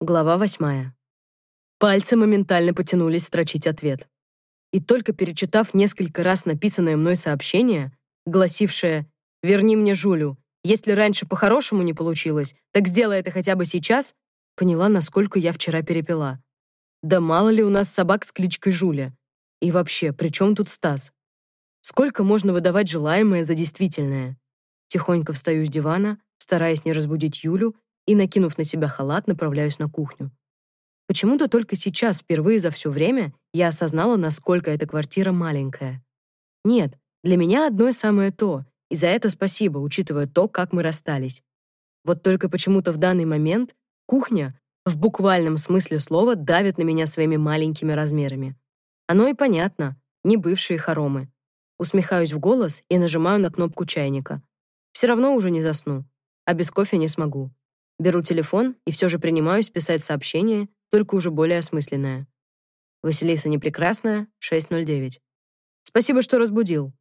Глава восьмая. Пальцы моментально потянулись строчить ответ. И только перечитав несколько раз написанное мной сообщение, гласившее «Верни мне Жулю, если раньше по-хорошему не получилось, так сделай это хотя бы сейчас», поняла, насколько я вчера перепила. Да мало ли у нас собак с кличкой Жуля. И вообще, при чем тут Стас? Сколько можно выдавать желаемое за действительное? Тихонько встаю с дивана, стараясь не разбудить Юлю, и, накинув на себя халат, направляюсь на кухню. Почему-то только сейчас, впервые за все время, я осознала, насколько эта квартира маленькая. Нет, для меня одно и самое то, и за это спасибо, учитывая то, как мы расстались. Вот только почему-то в данный момент кухня в буквальном смысле слова давит на меня своими маленькими размерами. Оно и понятно, не бывшие хоромы. Усмехаюсь в голос и нажимаю на кнопку чайника. Все равно уже не засну, а без кофе не смогу. Беру телефон и все же принимаюсь писать сообщение, только уже более осмысленное. Василиса Непрекрасная, 609. Спасибо, что разбудил.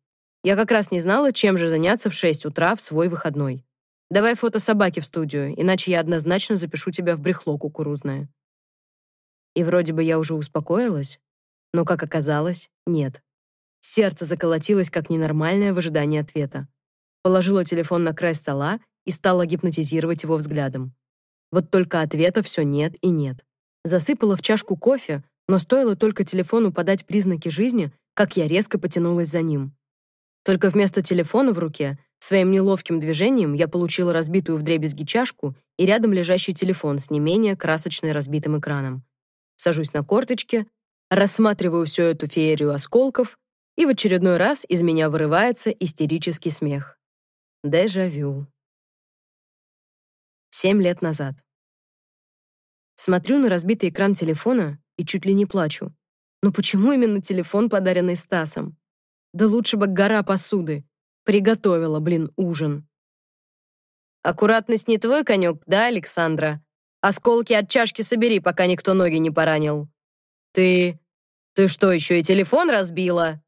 Я как раз не знала, чем же заняться в 6 утра в свой выходной. Давай фото собаки в студию, иначе я однозначно запишу тебя в брехло кукурузное. И вроде бы я уже успокоилась, но, как оказалось, нет. Сердце заколотилось как ненормальное в ожидании ответа положила телефон на край стола и стала гипнотизировать его взглядом. Вот только ответа все нет и нет. Засыпала в чашку кофе, но стоило только телефону подать признаки жизни, как я резко потянулась за ним. Только вместо телефона в руке, своим неловким движением я получила разбитую вдребезги чашку и рядом лежащий телефон с не менее красочно разбитым экраном. Сажусь на корточки, рассматриваю всю эту феерию осколков, и в очередной раз из меня вырывается истерический смех. Дежавю. Семь лет назад. Смотрю на разбитый экран телефона и чуть ли не плачу. Но почему именно телефон, подаренный Стасом? Да лучше бы гора посуды. Приготовила, блин, ужин. Аккуратность не твой конек, да, Александра? Осколки от чашки собери, пока никто ноги не поранил. Ты... Ты что, еще и телефон разбила?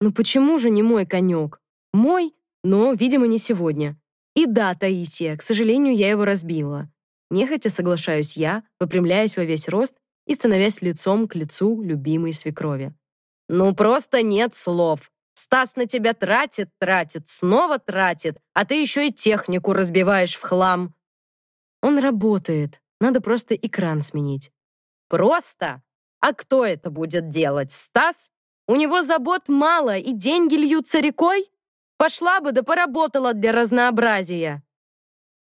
Ну почему же не мой конек? Мой но, видимо, не сегодня. И да, Таисия, к сожалению, я его разбила. Нехотя соглашаюсь я, выпрямляясь во весь рост и становясь лицом к лицу любимой свекрови. «Ну, просто нет слов. Стас на тебя тратит, тратит, снова тратит, а ты еще и технику разбиваешь в хлам». «Он работает. Надо просто экран сменить». «Просто? А кто это будет делать, Стас? У него забот мало, и деньги льются рекой?» Пошла бы да поработала для разнообразия.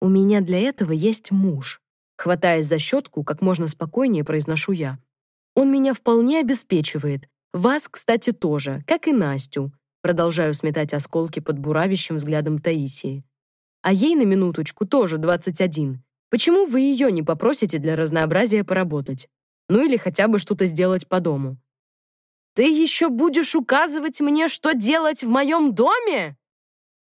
У меня для этого есть муж. Хватаясь за щетку, как можно спокойнее произношу я. Он меня вполне обеспечивает. Вас, кстати, тоже, как и Настю. Продолжаю сметать осколки под буравящим взглядом Таисии. А ей на минуточку тоже 21. Почему вы ее не попросите для разнообразия поработать? Ну или хотя бы что-то сделать по дому. Ты еще будешь указывать мне, что делать в моем доме?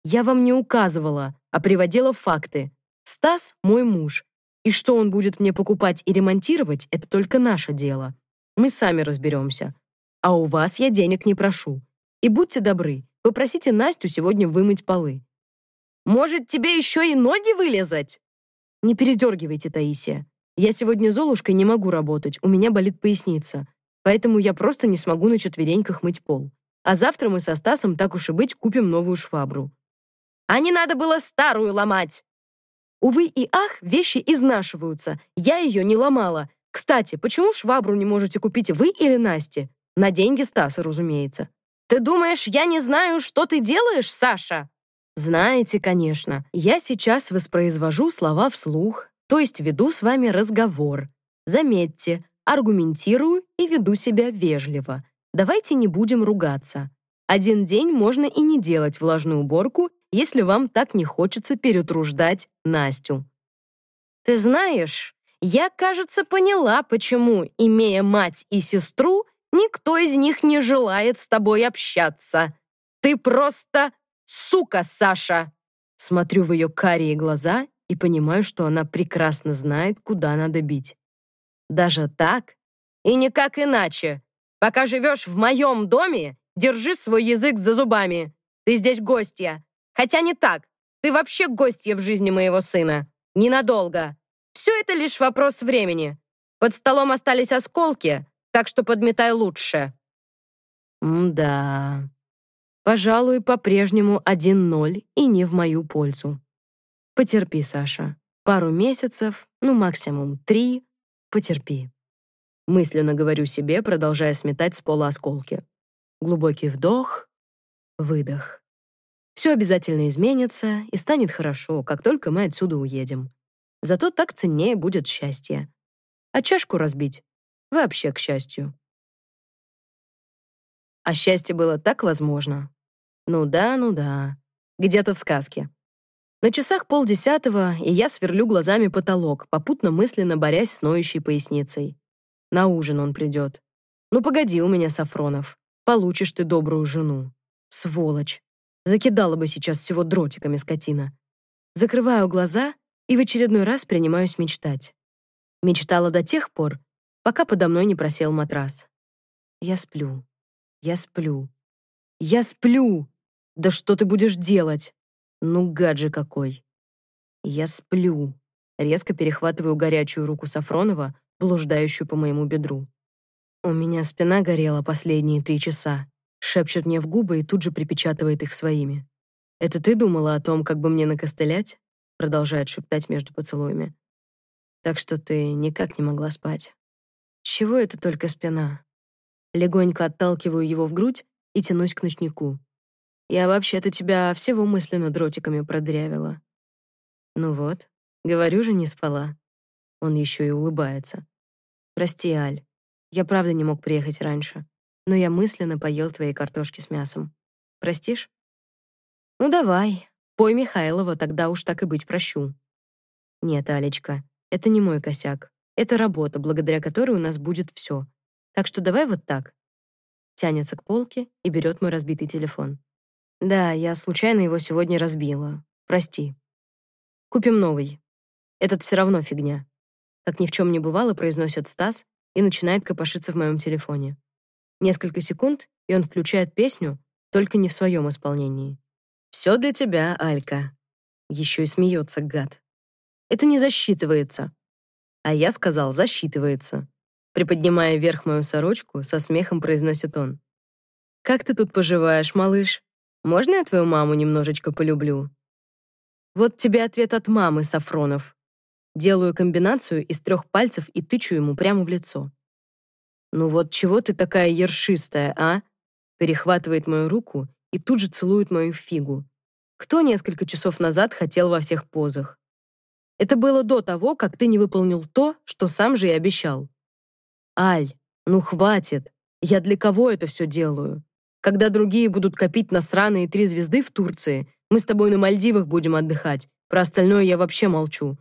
Я вам не указывала, а приводила факты. Стас — мой муж. И что он будет мне покупать и ремонтировать, это только наше дело. Мы сами разберемся. А у вас я денег не прошу. И будьте добры, попросите Настю сегодня вымыть полы. Может, тебе еще и ноги вылезать? Не передергивайте, Таисия. Я сегодня Золушкой не могу работать, у меня болит поясница поэтому я просто не смогу на четвереньках мыть пол. А завтра мы со Стасом, так уж и быть, купим новую швабру. А не надо было старую ломать. Увы и ах, вещи изнашиваются. Я ее не ломала. Кстати, почему швабру не можете купить вы или Настя? На деньги Стаса, разумеется. Ты думаешь, я не знаю, что ты делаешь, Саша? Знаете, конечно. Я сейчас воспроизвожу слова вслух, то есть веду с вами разговор. Заметьте, аргументирую и веду себя вежливо. Давайте не будем ругаться. Один день можно и не делать влажную уборку, если вам так не хочется перетруждать Настю. Ты знаешь, я, кажется, поняла, почему, имея мать и сестру, никто из них не желает с тобой общаться. Ты просто сука, Саша. Смотрю в ее карие глаза и понимаю, что она прекрасно знает, куда надо бить. Даже так? И никак иначе. Пока живешь в моем доме, держи свой язык за зубами. Ты здесь гостья. Хотя не так. Ты вообще гостья в жизни моего сына. Ненадолго. Все это лишь вопрос времени. Под столом остались осколки, так что подметай лучше. М-да. Пожалуй, по-прежнему 1-0 и не в мою пользу. Потерпи, Саша. Пару месяцев, ну максимум три. Потерпи. Мысленно говорю себе, продолжая сметать с пола осколки. Глубокий вдох, выдох. Все обязательно изменится и станет хорошо, как только мы отсюда уедем. Зато так ценнее будет счастье. А чашку разбить — вообще к счастью. А счастье было так возможно. Ну да, ну да. Где-то в сказке. На часах полдесятого, и я сверлю глазами потолок, попутно мысленно борясь с ноющей поясницей. На ужин он придет. Ну погоди у меня, Сафронов. Получишь ты добрую жену. Сволочь. Закидала бы сейчас всего дротиками скотина. Закрываю глаза и в очередной раз принимаюсь мечтать. Мечтала до тех пор, пока подо мной не просел матрас. Я сплю. Я сплю. Я сплю. Да что ты будешь делать? Ну, гад же какой. Я сплю. Резко перехватываю горячую руку Сафронова, блуждающую по моему бедру. У меня спина горела последние три часа шепчет мне в губы и тут же припечатывает их своими. «Это ты думала о том, как бы мне накостылять?» продолжает шептать между поцелуями. «Так что ты никак не могла спать. Чего это только спина?» Легонько отталкиваю его в грудь и тянусь к ночнику. «Я вообще-то тебя всего мысленно дротиками продрявила». «Ну вот, говорю же, не спала». Он еще и улыбается. «Прости, Аль, я правда не мог приехать раньше но я мысленно поел твоей картошки с мясом. Простишь? Ну давай, пой Михайлова, тогда уж так и быть прощу. Нет, Алечка, это не мой косяк. Это работа, благодаря которой у нас будет все. Так что давай вот так. Тянется к полке и берет мой разбитый телефон. Да, я случайно его сегодня разбила. Прости. Купим новый. Этот все равно фигня. Как ни в чем не бывало, произносит Стас и начинает копошиться в моем телефоне. Несколько секунд, и он включает песню, только не в своем исполнении. «Все для тебя, Алька». Еще и смеется, гад. «Это не засчитывается». А я сказал, засчитывается. Приподнимая вверх мою сорочку, со смехом произносит он. «Как ты тут поживаешь, малыш? Можно я твою маму немножечко полюблю?» Вот тебе ответ от мамы, Сафронов. Делаю комбинацию из трех пальцев и тычу ему прямо в лицо. «Ну вот чего ты такая ершистая, а?» Перехватывает мою руку и тут же целует мою фигу. Кто несколько часов назад хотел во всех позах? Это было до того, как ты не выполнил то, что сам же и обещал. Аль, ну хватит. Я для кого это все делаю? Когда другие будут копить на сраные три звезды в Турции, мы с тобой на Мальдивах будем отдыхать. Про остальное я вообще молчу.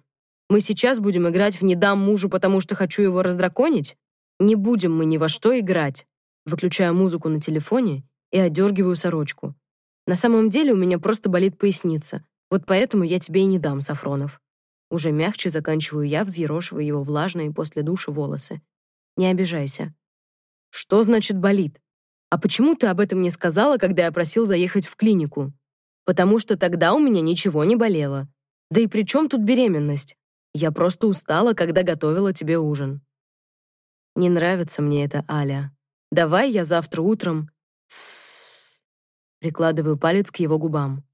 Мы сейчас будем играть в «Не дам мужу, потому что хочу его раздраконить»? Не будем мы ни во что играть. Выключаю музыку на телефоне и одергиваю сорочку. На самом деле у меня просто болит поясница. Вот поэтому я тебе и не дам, Сафронов. Уже мягче заканчиваю я, взъерошивая его влажные после душа волосы. Не обижайся. Что значит болит? А почему ты об этом не сказала, когда я просил заехать в клинику? Потому что тогда у меня ничего не болело. Да и при чем тут беременность? Я просто устала, когда готовила тебе ужин. Не нравится мне это, Аля. Давай я завтра утром... Тссс. Прикладываю палец к его губам.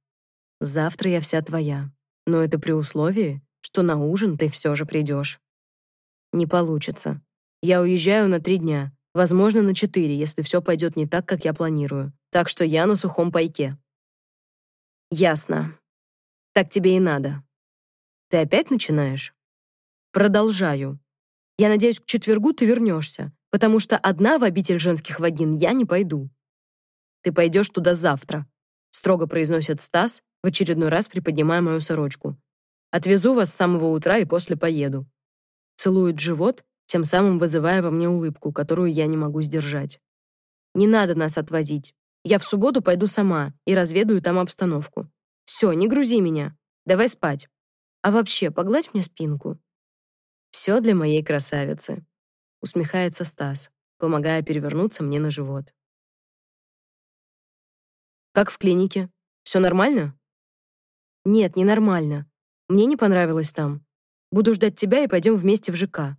Завтра я вся твоя. Но это при условии, что на ужин ты все же придешь. Не получится. Я уезжаю на три дня, возможно, на четыре, если все пойдет не так, как я планирую. Так что я на сухом пайке. Ясно. Так тебе и надо. Ты опять начинаешь? Продолжаю. Я надеюсь, к четвергу ты вернешься, потому что одна в обитель женских вагин я не пойду. Ты пойдешь туда завтра, строго произносит Стас, в очередной раз приподнимая мою сорочку. Отвезу вас с самого утра и после поеду. Целует в живот, тем самым вызывая во мне улыбку, которую я не могу сдержать. Не надо нас отвозить. Я в субботу пойду сама и разведаю там обстановку. Все, не грузи меня. Давай спать. А вообще, погладь мне спинку. Все для моей красавицы, усмехается Стас, помогая перевернуться мне на живот. Как в клинике? Все нормально? Нет, не нормально. Мне не понравилось там. Буду ждать тебя и пойдем вместе в ЖК.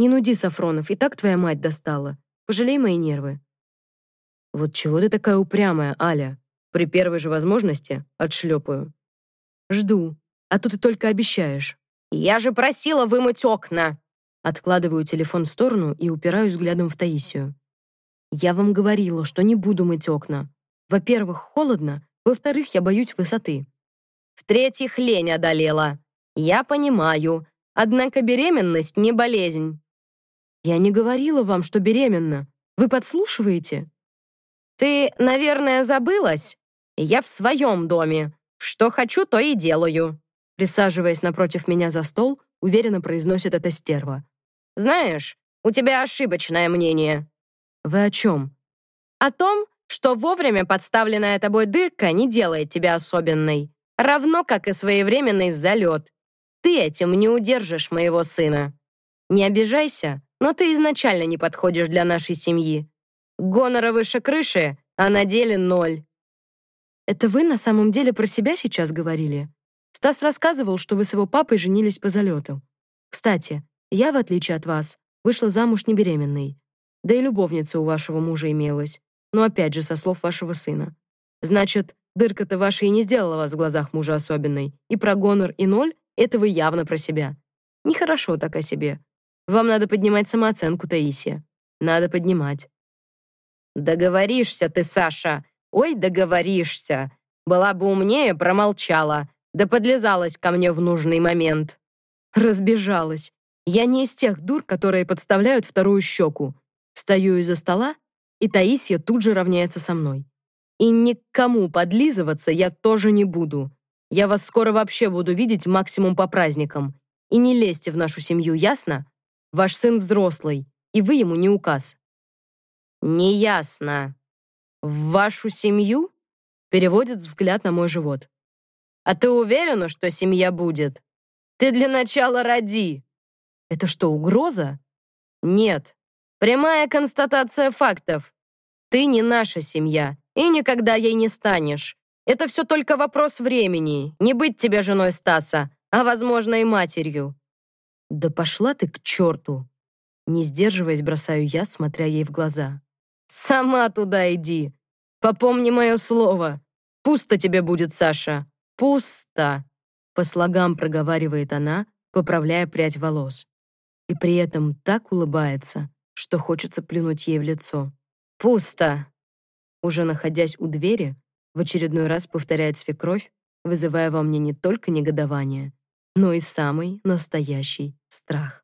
Не нуди, Сафронов, и так твоя мать достала. Пожалей мои нервы. Вот чего ты такая упрямая, Аля? При первой же возможности отшлепаю. Жду, а то ты только обещаешь. Я же просила вымыть окна. Откладываю телефон в сторону и упираюсь взглядом в Таисию. Я вам говорила, что не буду мыть окна. Во-первых, холодно, во-вторых, я боюсь высоты. В-третьих, лень одолела. Я понимаю. Однако беременность не болезнь. Я не говорила вам, что беременна. Вы подслушиваете? Ты, наверное, забылась? Я в своем доме. Что хочу, то и делаю. Присаживаясь напротив меня за стол, уверенно произносит эта стерва. Знаешь, у тебя ошибочное мнение. Вы о чем? О том, что вовремя подставленная тобой дырка не делает тебя особенной, равно как и своевременный залет. Ты этим не удержишь моего сына. Не обижайся, но ты изначально не подходишь для нашей семьи. Гонора выше крыши, а на деле ноль. Это вы на самом деле про себя сейчас говорили? Стас рассказывал, что вы с его папой женились по залету. Кстати, я, в отличие от вас, вышла замуж не беременной. Да и любовница у вашего мужа имелась. Но опять же, со слов вашего сына. Значит, дырка-то ваша и не сделала вас в глазах мужа особенной. И про гонор и ноль — это вы явно про себя. Нехорошо так о себе. Вам надо поднимать самооценку, Таисия. Надо поднимать. Договоришься ты, Саша. Ой, договоришься. Была бы умнее, промолчала. Да подлезалась ко мне в нужный момент. Разбежалась. Я не из тех дур, которые подставляют вторую щеку. Встаю из-за стола, и Таисия тут же равняется со мной. И никому подлизываться я тоже не буду. Я вас скоро вообще буду видеть максимум по праздникам. И не лезьте в нашу семью, ясно? Ваш сын взрослый, и вы ему не указ. Неясно. В вашу семью? Переводит взгляд на мой живот. А ты уверена, что семья будет? Ты для начала роди. Это что, угроза? Нет. Прямая констатация фактов. Ты не наша семья, и никогда ей не станешь. Это все только вопрос времени. Не быть тебе женой Стаса, а, возможно, и матерью. Да пошла ты к черту. Не сдерживаясь, бросаю я, смотря ей в глаза. Сама туда иди. Попомни мое слово. Пусто тебе будет, Саша. Пусто. По слогам проговаривает она, поправляя прядь волос. И при этом так улыбается, что хочется плюнуть ей в лицо. Пусто. Уже находясь у двери, в очередной раз повторяет свекровь, вызывая во мне не только негодование, но и самый настоящий страх.